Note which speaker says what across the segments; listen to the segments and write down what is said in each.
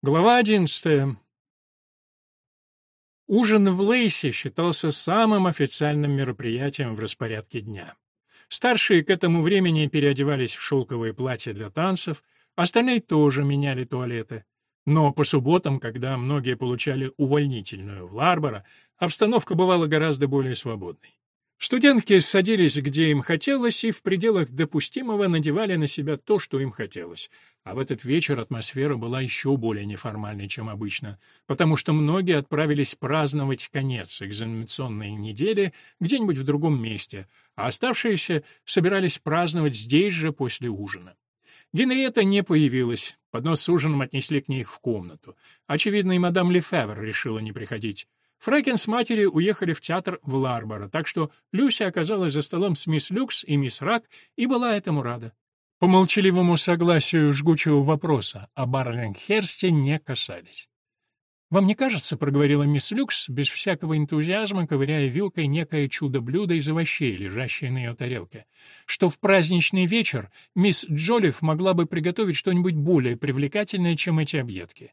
Speaker 1: Глава одиннадцатая. Ужин в Лейсе считался самым официальным мероприятием в распорядке дня. Старшие к этому времени переодевались в шелковые платья для танцев, остальные тоже меняли туалеты. Но по субботам, когда многие получали увольнительную в Ларборо, обстановка бывала гораздо более свободной. Студентки садились где им хотелось и в пределах допустимого надевали на себя то, что им хотелось. А в этот вечер атмосфера была еще более неформальной, чем обычно, потому что многие отправились праздновать конец экзаменационной недели где-нибудь в другом месте, а оставшиеся собирались праздновать здесь же после ужина. Генриетта не появилась, поднос с ужином отнесли к ней в комнату. Очевидно, и мадам Лефевр решила не приходить. Фрэкен с матерью уехали в театр в Ларборо, так что Люся оказалась за столом с мисс Люкс и мисс Рак и была этому рада. По молчаливому согласию жгучего вопроса о Барлингхерсте не касались. «Вам не кажется, — проговорила мисс Люкс, без всякого энтузиазма, ковыряя вилкой некое чудо-блюдо из овощей, лежащее на ее тарелке, что в праздничный вечер мисс Джолиф могла бы приготовить что-нибудь более привлекательное, чем эти объедки?»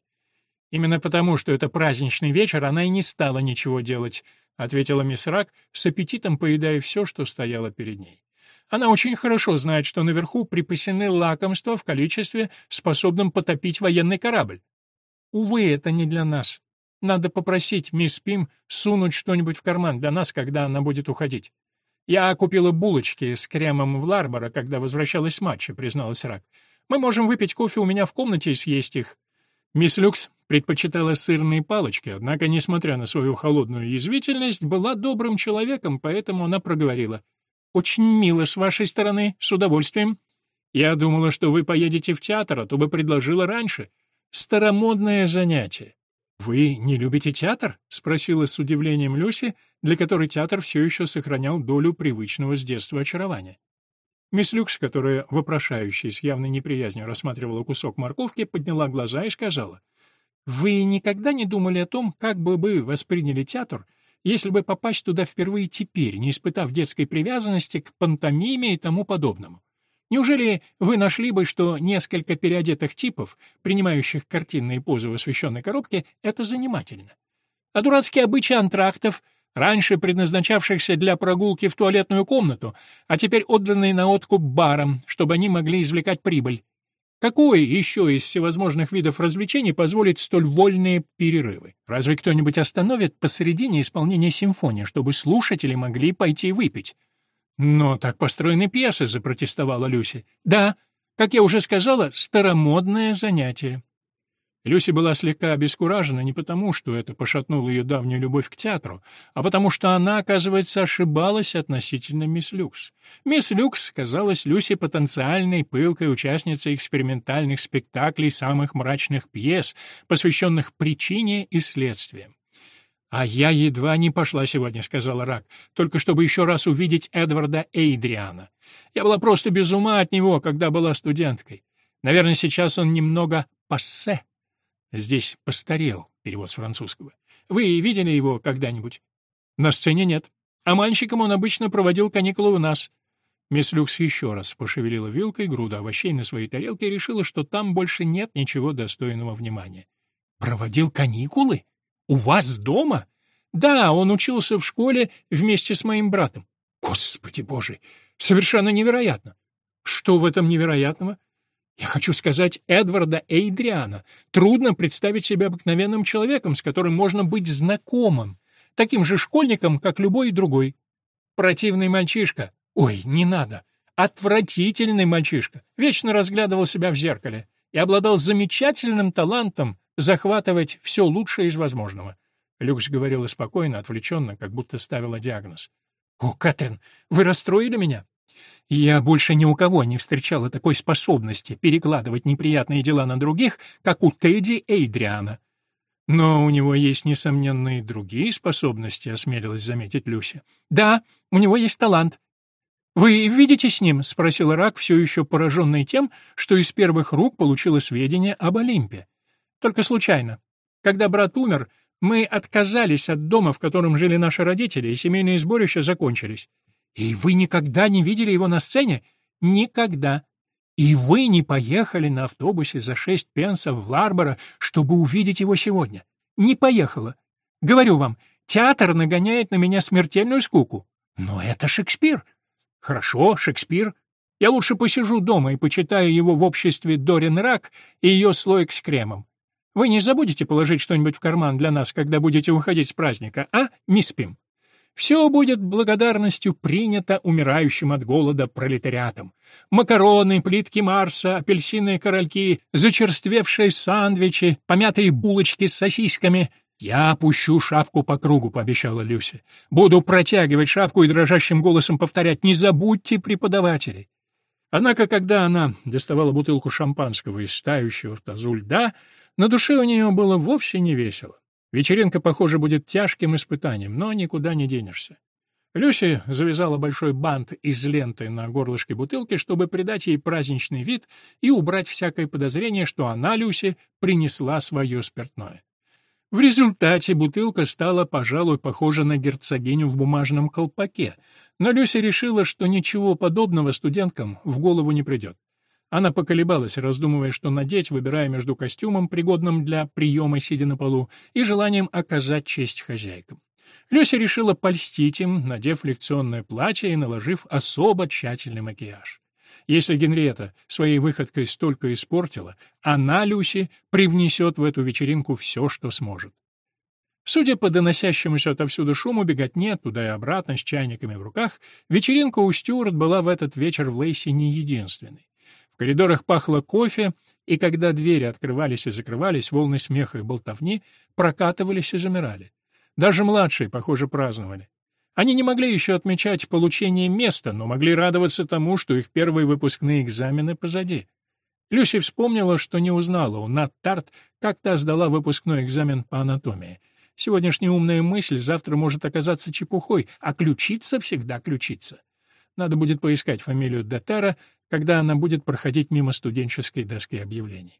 Speaker 1: Именно потому, что это праздничный вечер, она и не стала ничего делать, ответила мисс Рак, с аппетитом поедая все, что стояло перед ней. Она очень хорошо знает, что наверху припасены лакомства в количестве, способном потопить военный корабль. Увы, это не для нас. Надо попросить мисс Пим сунуть что-нибудь в карман для нас, когда она будет уходить. Я купила булочки с кремом в Ларборо, когда возвращалась с матча, призналась Рак. Мы можем выпить кофе у меня в комнате и съесть их. Мисс Люкс предпочитала сырные палочки, однако, несмотря на свою холодную язвительность, была добрым человеком, поэтому она проговорила. «Очень мило с вашей стороны, с удовольствием. Я думала, что вы поедете в театр, а то бы предложила раньше. Старомодное занятие». «Вы не любите театр?» — спросила с удивлением Люси, для которой театр все еще сохранял долю привычного с детства очарования. Мисс Люкс, которая, вопрошающая с явной неприязнью, рассматривала кусок морковки, подняла глаза и сказала, «Вы никогда не думали о том, как бы вы восприняли театр, если бы попасть туда впервые теперь, не испытав детской привязанности к пантомиме и тому подобному? Неужели вы нашли бы, что несколько переодетых типов, принимающих картинные позы в освещенной коробке, это занимательно? А дурацкие обычаи антрактов — раньше предназначавшихся для прогулки в туалетную комнату, а теперь отданные на откуп барам, чтобы они могли извлекать прибыль. Какой еще из всевозможных видов развлечений позволит столь вольные перерывы? Разве кто-нибудь остановит посередине исполнения симфонии, чтобы слушатели могли пойти выпить? «Но так построены пьесы», — запротестовала Люси. «Да, как я уже сказала, старомодное занятие». Люси была слегка обескуражена не потому, что это пошатнуло ее давнюю любовь к театру, а потому что она, оказывается, ошибалась относительно мисс Люкс. Мисс Люкс казалась Люси потенциальной пылкой участницей экспериментальных спектаклей самых мрачных пьес, посвященных причине и следствиям. «А я едва не пошла сегодня», — сказала Рак, «только чтобы еще раз увидеть Эдварда Эйдриана. Я была просто без ума от него, когда была студенткой. Наверное, сейчас он немного пассе». Здесь постарел, перевод с французского. Вы видели его когда-нибудь? На сцене нет. А мальчиком он обычно проводил каникулы у нас. Мисс Люкс еще раз пошевелила вилкой груду овощей на своей тарелке и решила, что там больше нет ничего достойного внимания. «Проводил каникулы? У вас дома?» «Да, он учился в школе вместе с моим братом». «Господи боже! Совершенно невероятно!» «Что в этом невероятного? Я хочу сказать Эдварда Эйдриана. Трудно представить себя обыкновенным человеком, с которым можно быть знакомым, таким же школьником, как любой другой. Противный мальчишка. Ой, не надо. Отвратительный мальчишка. Вечно разглядывал себя в зеркале и обладал замечательным талантом захватывать все лучшее из возможного. Люкс говорила спокойно, отвлеченно, как будто ставила диагноз. «О, Кэтрин, вы расстроили меня?» Я больше ни у кого не встречала такой способности перекладывать неприятные дела на других, как у Тедди Эйдриана. Но у него есть, несомненно, и другие способности, осмелилась заметить Люся. Да, у него есть талант. Вы видите с ним? спросил Рак, все еще пораженный тем, что из первых рук получила сведения об Олимпе. Только случайно. Когда брат умер, мы отказались от дома, в котором жили наши родители, и семейные сборища закончились. «И вы никогда не видели его на сцене?» «Никогда. И вы не поехали на автобусе за шесть пенсов в Ларборо, чтобы увидеть его сегодня? Не поехала. Говорю вам, театр нагоняет на меня смертельную скуку. Но это Шекспир. Хорошо, Шекспир. Я лучше посижу дома и почитаю его в обществе Дорин Рак и ее слоик с кремом. Вы не забудете положить что-нибудь в карман для нас, когда будете уходить с праздника, а, мисс Пим? Все будет благодарностью принято умирающим от голода пролетариатом. Макароны, плитки Марса, апельсиновые корольки, зачерствевшие сандвичи, помятые булочки с сосисками. «Я опущу шапку по кругу», — пообещала Люся. «Буду протягивать шапку и дрожащим голосом повторять «Не забудьте преподавателей». Однако, когда она доставала бутылку шампанского из стающего в тазу льда, на душе у нее было вовсе не весело. Вечеринка, похоже, будет тяжким испытанием, но никуда не денешься. Люси завязала большой бант из ленты на горлышке бутылки, чтобы придать ей праздничный вид и убрать всякое подозрение, что она, Люси, принесла свое спиртное. В результате бутылка стала, пожалуй, похожа на герцогиню в бумажном колпаке, но Люси решила, что ничего подобного студенткам в голову не придет. Она поколебалась, раздумывая, что надеть, выбирая между костюмом, пригодным для приема, сидя на полу, и желанием оказать честь хозяйкам. Люся решила польстить им, надев лекционное платье и наложив особо тщательный макияж. Если Генриетта своей выходкой столько испортила, она, Люси, привнесет в эту вечеринку все, что сможет. Судя по доносящемуся отовсюду шуму, беготне туда и обратно с чайниками в руках, вечеринка у Стюарт была в этот вечер в Лейсе не единственной. В коридорах пахло кофе, и когда двери открывались и закрывались, волны смеха и болтовни прокатывались и замирали. Даже младшие, похоже, праздновали. Они не могли еще отмечать получение места, но могли радоваться тому, что их первые выпускные экзамены позади. Люси вспомнила, что не узнала у Нат Тарт, как та сдала выпускной экзамен по анатомии. Сегодняшняя умная мысль завтра может оказаться чепухой, а ключица всегда ключица. Надо будет поискать фамилию Детера, когда она будет проходить мимо студенческой доски объявлений.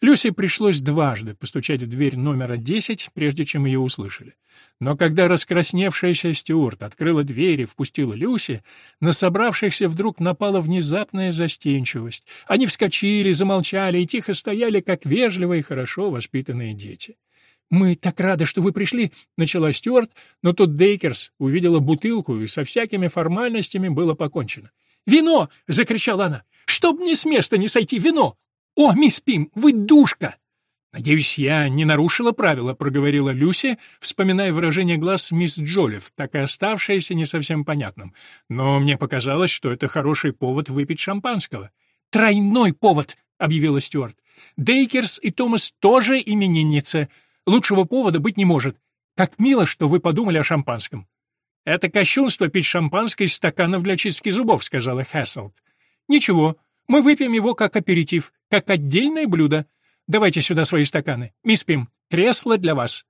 Speaker 1: Люси пришлось дважды постучать в дверь номера 10, прежде чем ее услышали. Но когда раскрасневшаяся Стюарт открыла дверь и впустила Люси, на собравшихся вдруг напала внезапная застенчивость. Они вскочили, замолчали и тихо стояли, как вежливые и хорошо воспитанные дети. «Мы так рады, что вы пришли», — начала Стюарт, но тут Дейкерс увидела бутылку, и со всякими формальностями было покончено. «Вино!» — закричала она. «Чтоб мне с места не сойти, вино! О, мисс Пим, вы душка!» «Надеюсь, я не нарушила правила», — проговорила Люси, вспоминая выражение глаз мисс Джолев, так и оставшееся не совсем понятным. «Но мне показалось, что это хороший повод выпить шампанского». «Тройной повод», — объявила Стюарт. «Дейкерс и Томас тоже именинницы. Лучшего повода быть не может. Как мило, что вы подумали о шампанском». «Это кощунство пить шампанское из стаканов для чистки зубов», — сказала Хэсселд. «Ничего, мы выпьем его как аперитив, как отдельное блюдо. Давайте сюда свои стаканы. Мисс Пим, кресло для вас».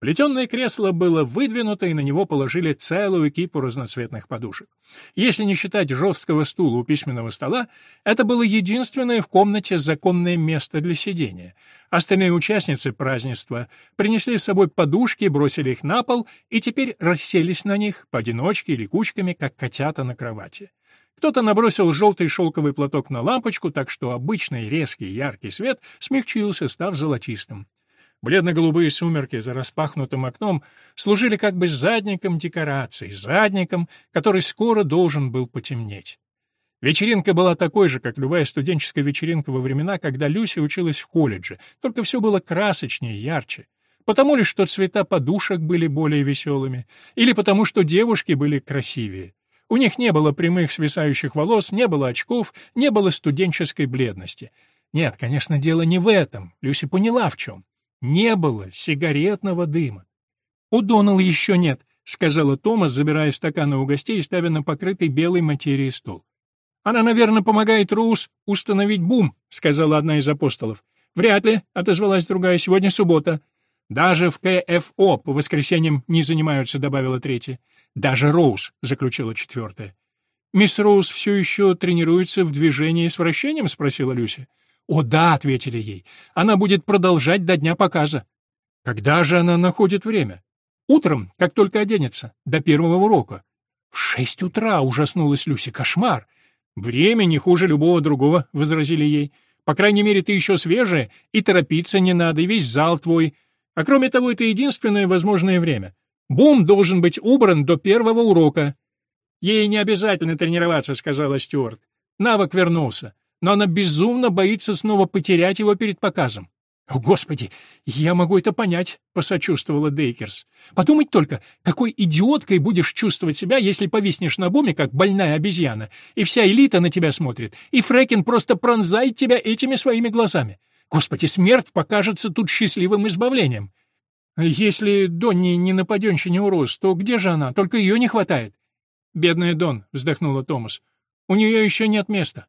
Speaker 1: Плетенное кресло было выдвинуто, и на него положили целую кипу разноцветных подушек. Если не считать жесткого стула у письменного стола, это было единственное в комнате законное место для сидения. Остальные участницы празднества принесли с собой подушки, бросили их на пол и теперь расселись на них, поодиночке или кучками, как котята на кровати. Кто-то набросил желтый шелковый платок на лампочку, так что обычный резкий яркий свет смягчился, став золотистым. Бледно-голубые сумерки за распахнутым окном служили как бы задником декорации, задником, который скоро должен был потемнеть. Вечеринка была такой же, как любая студенческая вечеринка во времена, когда Люся училась в колледже, только все было красочнее, ярче. Потому ли, что цвета подушек были более веселыми, или потому, что девушки были красивее. У них не было прямых свисающих волос, не было очков, не было студенческой бледности. Нет, конечно, дело не в этом. Люся поняла, в чем. Не было сигаретного дыма. «У Донал еще нет», — сказала Томас, забирая стаканы у гостей и ставя на покрытый белой материей стол. «Она, наверное, помогает Роуз установить бум», — сказала одна из апостолов. «Вряд ли», — отозвалась другая, — «сегодня суббота». «Даже в КФО по воскресеньям не занимаются», — добавила третья. «Даже Роуз», — заключила четвертая. «Мисс Роуз все еще тренируется в движении с вращением?» — спросила Люся. «О да», — ответили ей, — «она будет продолжать до дня показа». «Когда же она находит время?» «Утром, как только оденется, до первого урока». «В шесть утра!» — ужаснулась Люся. «Кошмар!» «Время не хуже любого другого», — возразили ей. «По крайней мере, ты еще свежая, и торопиться не надо, и весь зал твой. А кроме того, это единственное возможное время. Бум должен быть убран до первого урока». «Ей не обязательно тренироваться», — сказала Стюарт. Навык вернулся, но она безумно боится снова потерять его перед показом. «О, Господи, я могу это понять», — посочувствовала Дейкерс. «Подумать только, какой идиоткой будешь чувствовать себя, если повиснешь на буме, как больная обезьяна, и вся элита на тебя смотрит, и Фрэкин просто пронзает тебя этими своими глазами. Господи, смерть покажется тут счастливым избавлением. Если Донни не на паденщине урос, то где же она? Только ее не хватает». «Бедная Дон», — вздохнула Томас. «У нее еще нет места».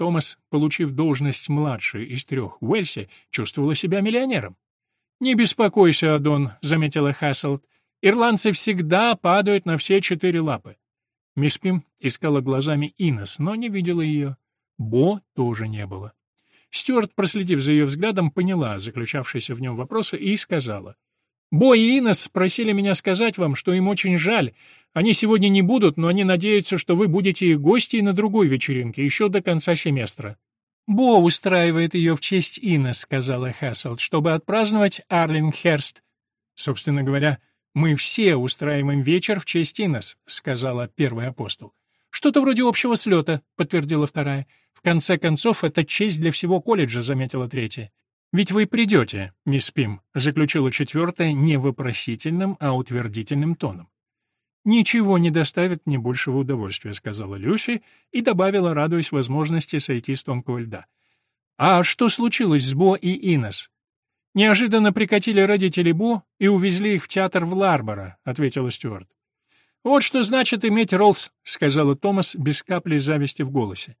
Speaker 1: Томас, получив должность младшей из трех в Уэльсе, чувствовала себя миллионером. «Не беспокойся, Адон», — заметила Хасселд. «Ирландцы всегда падают на все четыре лапы». Мисс Пим искала глазами Инес, но не видела ее. Бо тоже не было. Стюарт, проследив за ее взглядом, поняла заключавшийся в нем вопрос и сказала — Бо и Инес просили меня сказать вам, что им очень жаль. Они сегодня не будут, но они надеются, что вы будете их гостьей на другой вечеринке, еще до конца семестра». «Бо устраивает ее в честь Инес», — сказала Хасселд, «чтобы отпраздновать Арлингхерст». «Собственно говоря, мы все устраиваем вечер в честь Инес», — сказала первый апостол. «Что-то вроде общего слета», — подтвердила вторая. «В конце концов, это честь для всего колледжа», — заметила третья. «Ведь вы придете, мисс Пим», — заключила четвертая не вопросительным, а утвердительным тоном. «Ничего не доставит мне большего удовольствия», — сказала Люси и добавила, радуясь возможности сойти с тонкого льда. «А что случилось с Бо и Инес?» «Неожиданно прикатили родители Бо и увезли их в театр в Ларборо», — ответила Стюарт. «Вот что значит иметь Роллс», — сказала Томас без капли зависти в голосе.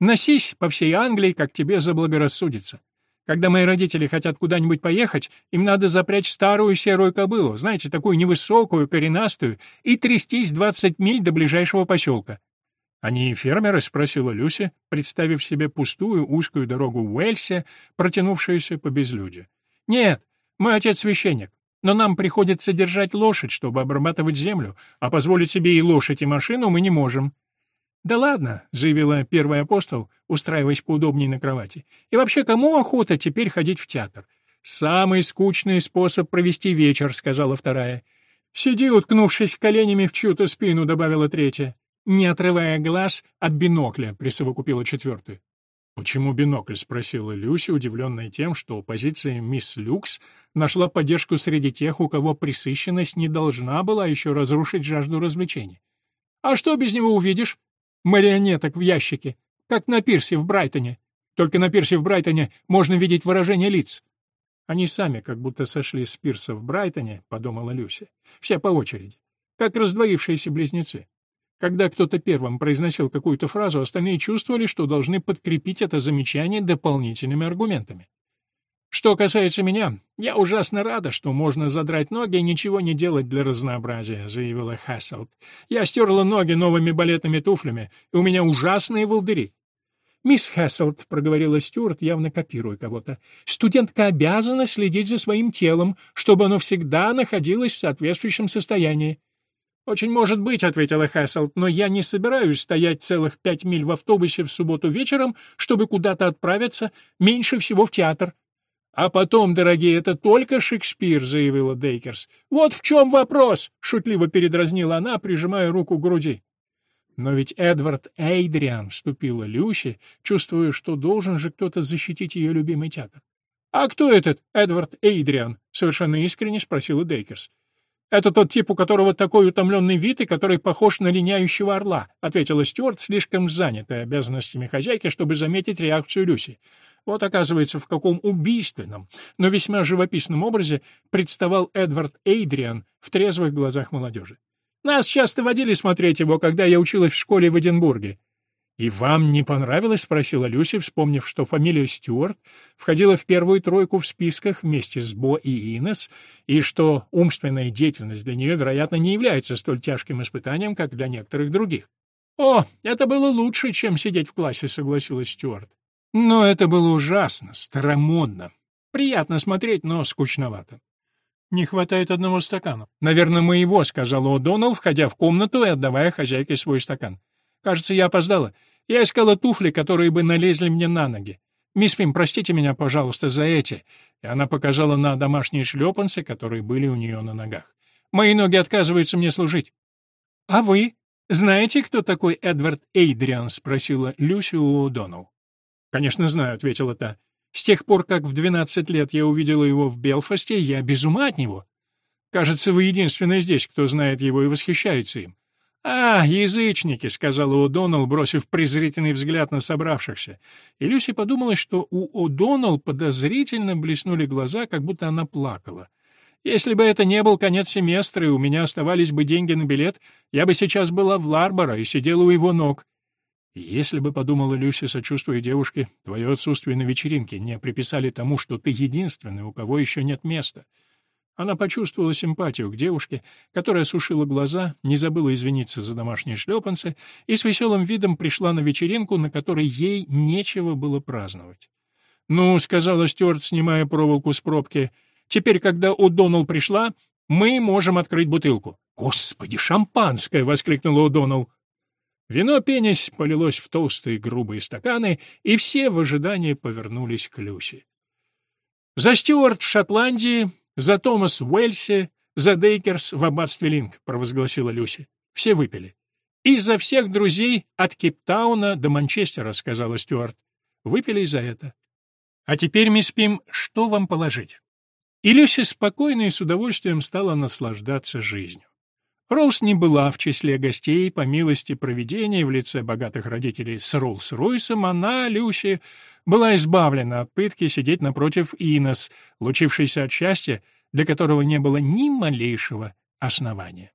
Speaker 1: «Носись по всей Англии, как тебе заблагорассудится. Когда мои родители хотят куда-нибудь поехать, им надо запрячь старую серую кобылу, знаете, такую невысокую, коренастую, и трястись двадцать миль до ближайшего поселка. «Они фермеры?» — спросила Люся, представив себе пустую узкую дорогу Уэльсе, протянувшуюся по безлюдью. «Нет, мой отец священник, но нам приходится держать лошадь, чтобы обрабатывать землю, а позволить себе и лошадь, и машину мы не можем. «Да ладно», — заявила первый апостол, устраиваясь поудобнее на кровати. «И вообще, кому охота теперь ходить в театр?» «Самый скучный способ провести вечер», — сказала вторая. «Сиди, уткнувшись коленями в чью-то спину», — добавила третья. «Не отрывая глаз от бинокля», — присовокупила четвертая. «Почему бинокль?» — спросила Люся, удивленная тем, что позиция мисс Люкс нашла поддержку среди тех, у кого присыщенность не должна была еще разрушить жажду развлечений. «А что без него увидишь?» Марионеток в ящике, как на пирсе в Брайтоне. Только на пирсе в Брайтоне можно видеть выражение лиц. Они сами как будто сошли с пирса в Брайтоне, подумала Люся. Все по очереди, как раздвоившиеся близнецы. Когда кто-то первым произносил какую-то фразу, остальные чувствовали, что должны подкрепить это замечание дополнительными аргументами. Что касается меня, я ужасно рада, что можно задрать ноги и ничего не делать для разнообразия, заявила Хасселд. Я стерла ноги новыми балетными туфлями, и у меня ужасные волдыри. «Мисс Хасселд», — проговорила Стюарт, явно копируя кого-то, — «студентка обязана следить за своим телом, чтобы оно всегда находилось в соответствующем состоянии». «Очень может быть», — ответила Хасселд, — «но я не собираюсь стоять целых пять миль в автобусе в субботу вечером, чтобы куда-то отправиться, меньше всего в театр. «А потом, дорогие, это только Шекспир», — заявила Дейкерс. «Вот в чем вопрос», — шутливо передразнила она, прижимая руку к груди. Но ведь Эдвард Эйдриан вступила Люси, чувствуя, что должен же кто-то защитить ее любимый театр. «А кто этот Эдвард Эйдриан?» — совершенно искренне спросила Дейкерс. «Это тот тип, у которого такой утомленный вид и который похож на линяющего орла», — ответила Стюарт, слишком занятая обязанностями хозяйки, чтобы заметить реакцию Люси. Вот, оказывается, в каком убийственном, но весьма живописном образе представал Эдвард Эйдриан в трезвых глазах молодежи. Нас часто водили смотреть его, когда я училась в школе в Эдинбурге. «И вам не понравилось?» — спросила Люси, вспомнив, что фамилия Стюарт входила в первую тройку в списках вместе с Бо и Инес, и что умственная деятельность для нее, вероятно, не является столь тяжким испытанием, как для некоторых других. «О, это было лучше, чем сидеть в классе», — согласилась Стюарт. Но это было ужасно, старомодно. Приятно смотреть, но скучновато. «Не хватает одного стакана». «Наверное, моего», — сказал О'Доннелл, входя в комнату и отдавая хозяйке свой стакан. «Кажется, я опоздала. Я искала туфли, которые бы налезли мне на ноги. Мисс Пим, простите меня, пожалуйста, за эти». И она показала на домашние шлепанцы, которые были у нее на ногах. «Мои ноги отказываются мне служить». «А вы? Знаете, кто такой Эдвард Эйдриан?» — спросила Люси у О'Доннелл. «Конечно знаю», — ответила та. «С тех пор, как в двенадцать лет я увидела его в Белфасте, я без ума от него. Кажется, вы единственный здесь, кто знает его и восхищается им. «А, язычники», — сказала О'Доннелл, бросив презрительный взгляд на собравшихся. И Люси подумала, что у О'Доннелл подозрительно блеснули глаза, как будто она плакала. «Если бы это не был конец семестра, и у меня оставались бы деньги на билет, я бы сейчас была в Ларборо и сидела у его ног». «Если бы, — подумала Люси, сочувствуя девушке, — твое отсутствие на вечеринке не приписали тому, что ты единственный, у кого еще нет места». Она почувствовала симпатию к девушке, которая сушила глаза, не забыла извиниться за домашние шлепанцы и с веселым видом пришла на вечеринку, на которой ей нечего было праздновать. «Ну», — сказала Стюарт, снимая проволоку с пробки, — «теперь, когда О'Доннелл пришла, мы можем открыть бутылку». «Господи, шампанское!» — воскликнула О'Доннелл. Вино пенясь полилось в толстые грубые стаканы, и все в ожидании повернулись к Люси. За Стюарт в Шотландии «За Томас в Уэльсе, за Дейкерс в аббатстве Линк», — провозгласила Люси. Все выпили. «И за всех друзей от Кейптауна до Манчестера», — сказала Стюарт. Выпили за это. «А теперь, мисс Пим, что вам положить?» И Люси спокойно и с удовольствием стала наслаждаться жизнью. Роуз не была в числе гостей, по милости проведения в лице богатых родителей с Роллс-Ройсом, она, Люси, была избавлена от пытки сидеть напротив Инес, лучившейся от счастья, для которого не было ни малейшего основания.